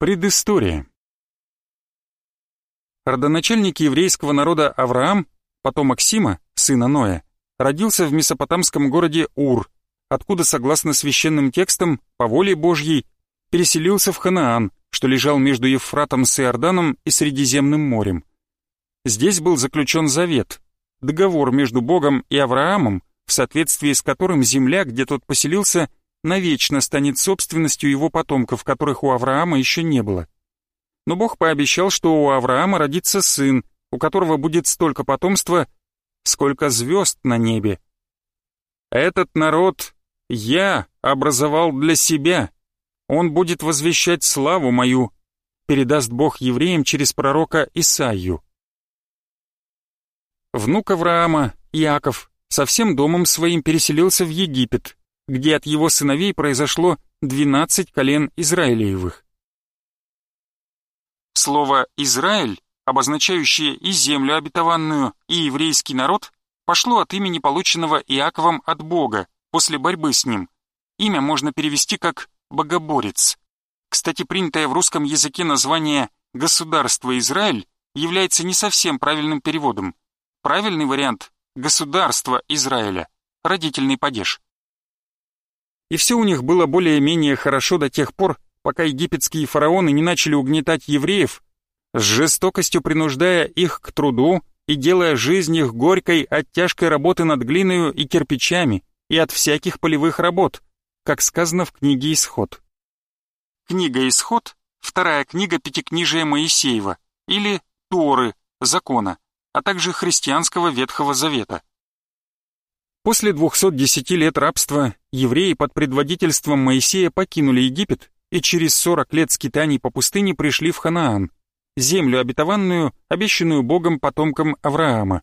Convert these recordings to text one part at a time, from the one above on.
Предыстория. Родоначальник еврейского народа Авраам, потомок Сима, сына Ноя, родился в месопотамском городе Ур, откуда, согласно священным текстам, по воле Божьей, переселился в Ханаан, что лежал между Евфратом с Иорданом и Средиземным морем. Здесь был заключен завет, договор между Богом и Авраамом, в соответствии с которым земля, где тот поселился, навечно станет собственностью его потомков, которых у Авраама еще не было. Но Бог пообещал, что у Авраама родится сын, у которого будет столько потомства, сколько звезд на небе. Этот народ я образовал для себя. Он будет возвещать славу мою, передаст Бог евреям через пророка Исаию. Внук Авраама, Иаков, со всем домом своим переселился в Египет, где от его сыновей произошло двенадцать колен Израилевых. Слово «Израиль», обозначающее и землю обетованную, и еврейский народ, пошло от имени, полученного Иаковом от Бога после борьбы с ним. Имя можно перевести как «богоборец». Кстати, принятое в русском языке название «Государство Израиль» является не совсем правильным переводом. Правильный вариант – «Государство Израиля», родительный падеж и все у них было более-менее хорошо до тех пор, пока египетские фараоны не начали угнетать евреев, с жестокостью принуждая их к труду и делая жизнь их горькой от тяжкой работы над глиною и кирпичами и от всяких полевых работ, как сказано в книге «Исход». Книга «Исход» — вторая книга Пятикнижия Моисеева, или Торы, закона, а также христианского Ветхого Завета. После 210 лет рабства евреи под предводительством Моисея покинули Египет и через 40 лет скитаний по пустыне пришли в Ханаан, землю обетованную, обещанную Богом потомкам Авраама.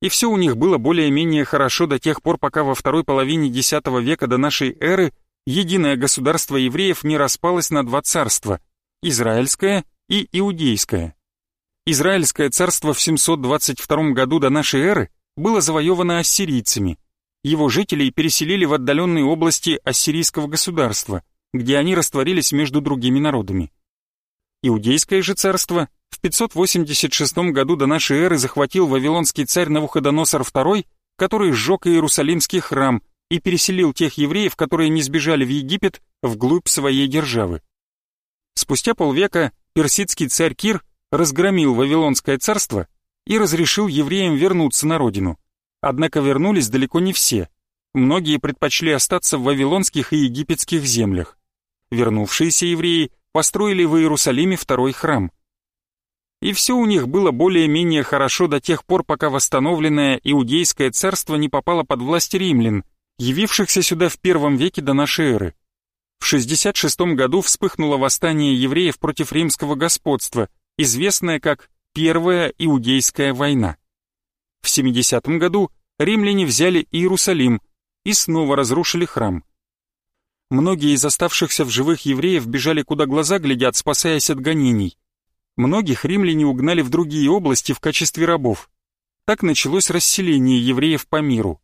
И все у них было более-менее хорошо до тех пор, пока во второй половине X века до нашей эры единое государство евреев не распалось на два царства – Израильское и Иудейское. Израильское царство в 722 году до нашей эры – было завоевано ассирийцами. Его жителей переселили в отдаленные области ассирийского государства, где они растворились между другими народами. Иудейское же царство в 586 году до нашей эры захватил вавилонский царь Навуходоносор II, который сжег Иерусалимский храм и переселил тех евреев, которые не сбежали в Египет, вглубь своей державы. Спустя полвека персидский царь Кир разгромил Вавилонское царство и разрешил евреям вернуться на родину. Однако вернулись далеко не все. Многие предпочли остаться в вавилонских и египетских землях. Вернувшиеся евреи построили в Иерусалиме второй храм. И все у них было более-менее хорошо до тех пор, пока восстановленное Иудейское царство не попало под власть римлян, явившихся сюда в первом веке до нашей эры. В 66 году вспыхнуло восстание евреев против римского господства, известное как Первая Иудейская война. В 70 году римляне взяли Иерусалим и снова разрушили храм. Многие из оставшихся в живых евреев бежали куда глаза глядят, спасаясь от гонений. Многих римляне угнали в другие области в качестве рабов. Так началось расселение евреев по миру.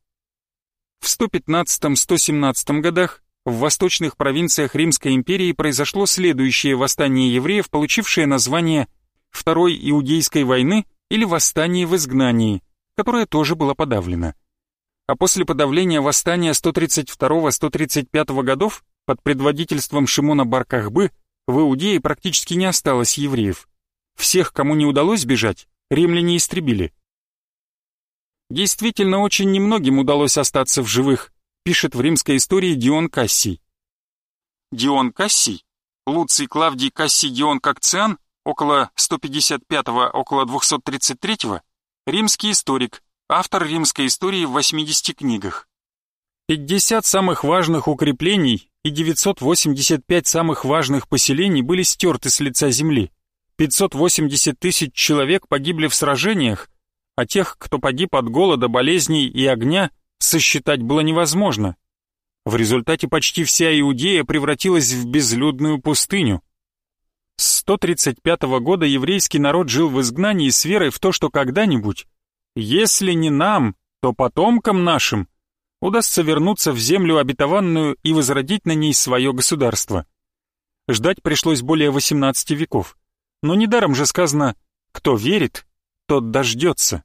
В 115-117 годах в восточных провинциях Римской империи произошло следующее восстание евреев, получившее название Второй Иудейской войны или восстание в изгнании, которое тоже было подавлено. А после подавления восстания 132-135 годов под предводительством Шимона Баркахбы в Иудее практически не осталось евреев. Всех, кому не удалось бежать, римляне истребили. Действительно, очень немногим удалось остаться в живых, пишет в римской истории Дион Кассий. Дион Кассий, Луций Клавдий Кассий Дион Какциан около 155-го, около 233-го, римский историк, автор римской истории в 80 книгах. 50 самых важных укреплений и 985 самых важных поселений были стерты с лица земли. 580 тысяч человек погибли в сражениях, а тех, кто погиб от голода, болезней и огня, сосчитать было невозможно. В результате почти вся Иудея превратилась в безлюдную пустыню. С 135 года еврейский народ жил в изгнании с верой в то, что когда-нибудь, если не нам, то потомкам нашим, удастся вернуться в землю обетованную и возродить на ней свое государство. Ждать пришлось более 18 веков. Но недаром же сказано «кто верит, тот дождется».